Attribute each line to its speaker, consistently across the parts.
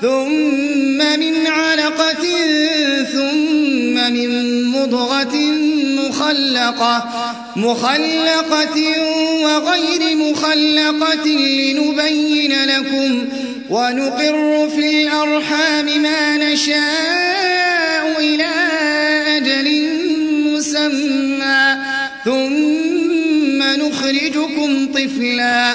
Speaker 1: ثم من علقة ثم من مضغة مخلقة مخلقة وغير مخلقة لنبين لكم ونقر في الأرحام ما نشاء إلى أجل مسمى. ثم نخرجكم طفلا.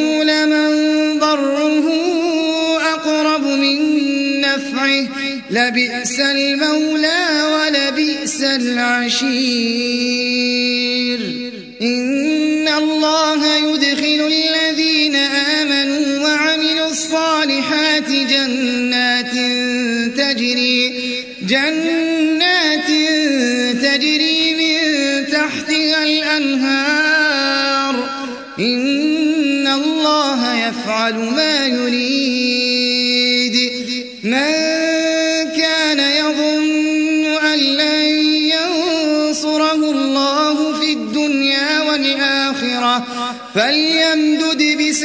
Speaker 1: لبئس المولى ولبئس العشير. إن الله يدخل الذين آمنوا وعملوا الصالحات جنات تجري جنات تجري من تحتها الأنهار. إن الله يفعل ما يريد. من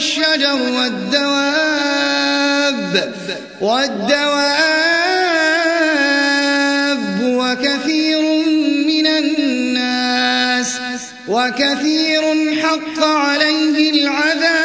Speaker 1: والشجر والدواب والدواب وكثير من الناس وكثير حق عليه العذاب.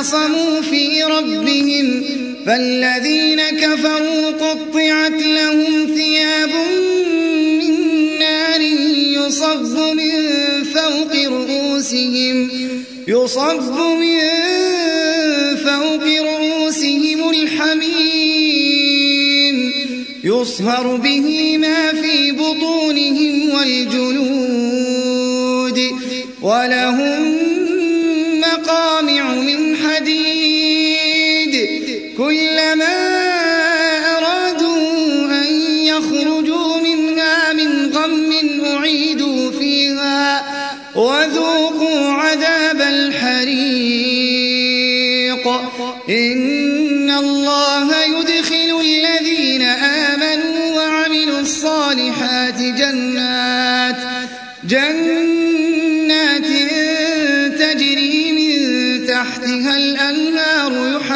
Speaker 1: اختصموا في ربهم فالذين كفروا قطعت لهم ثياب من نار يصب من فوق رؤوسهم يصب من فوق رؤوسهم الحميم يصهر به ما في بطونهم والجلود ولهم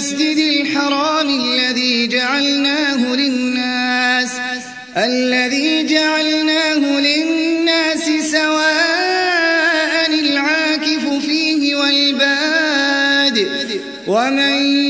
Speaker 1: الله والمسجد الحرام الذي جعلناه للناس الذي جعلناه للناس سواء العاكف فيه والباد ومن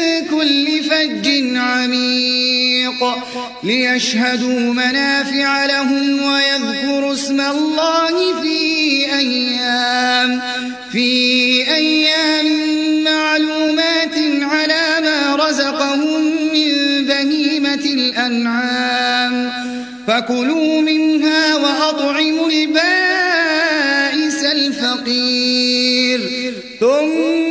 Speaker 1: كل فج عميق ليشهدوا منافع لهم ويذكروا اسم الله في أيام في أيام معلومات على ما رزقهم من بهيمة الأنعام. فكلوا منها وأطعموا البائس الفقير. ثم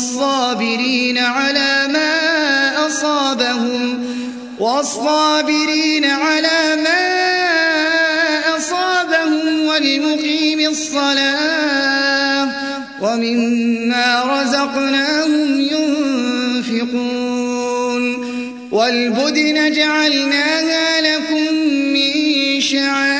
Speaker 1: والصابرين على ما أصابهم والصابرين على ما أصابهم والمقيم الصلاة ومما رزقناهم ينفقون. والبدن جعلناها لكم من شعائر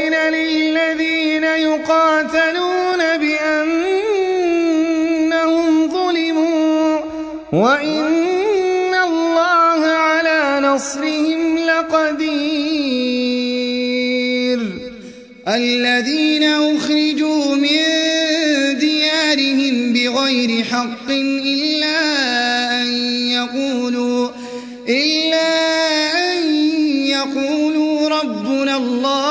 Speaker 2: وإن الله على نصرهم لقدير
Speaker 1: الذين أخرجوا من ديارهم بغير حق إلا أن يقولوا إلا أن يقولوا ربنا الله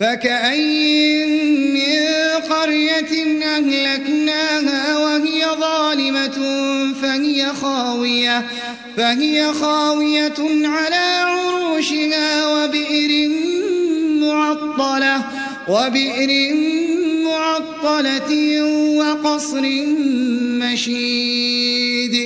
Speaker 1: فكأي من قرية أهلكناها وهي ظالمة فهي خاوية فهي خاوية على عروشها وبئر معطلة وبئر معطلة وقصر مشيد.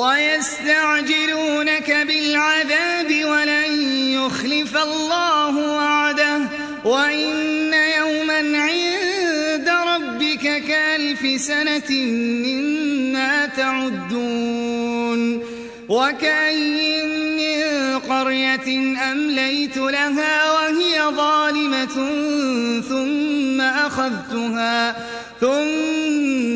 Speaker 1: ويستعجلونك بالعذاب ولن يخلف الله وعده وإن يوما عند ربك كألف سنة مما تعدون وكأي من قرية أمليت لها وهي ظالمة ثم أخذتها ثم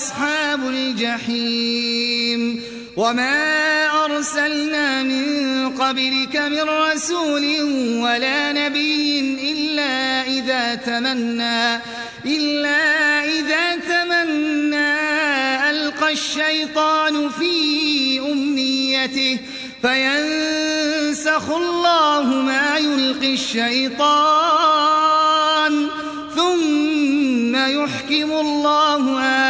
Speaker 1: أصحاب الجحيم. وما أرسلنا من قبلك من رسول ولا نبي إلا إذا تمنى إلا إذا تمنى ألقى الشيطان في أمنيته فينسخ الله ما يلقي الشيطان ثم يحكم الله آياته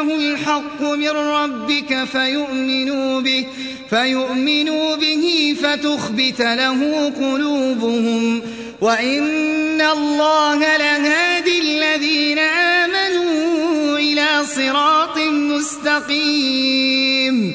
Speaker 1: أنه الحق من ربك فيؤمنوا به فيؤمنوا به فتخبت له قلوبهم. وإن الله لهادي الذين آمنوا إلى صراط مستقيم.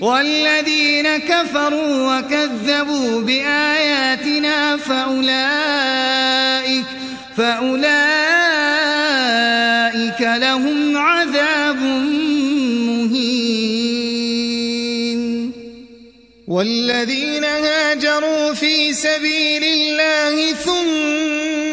Speaker 1: والذين كفروا وكذبوا بآياتنا فأولئك فأولئك لهم عذاب مهين.
Speaker 2: والذين هاجروا في سبيل الله ثم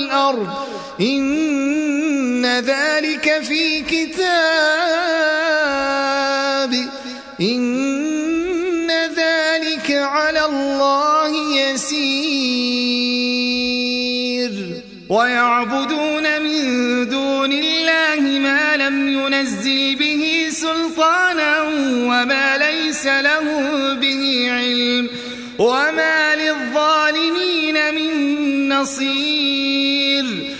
Speaker 1: والأرض إن ذلك في كتاب. إن ذلك على الله يسير. ويعبدون من دون الله ما لم ينزل به سلطانا وما ليس له به علم. وما للظالمين من نصير.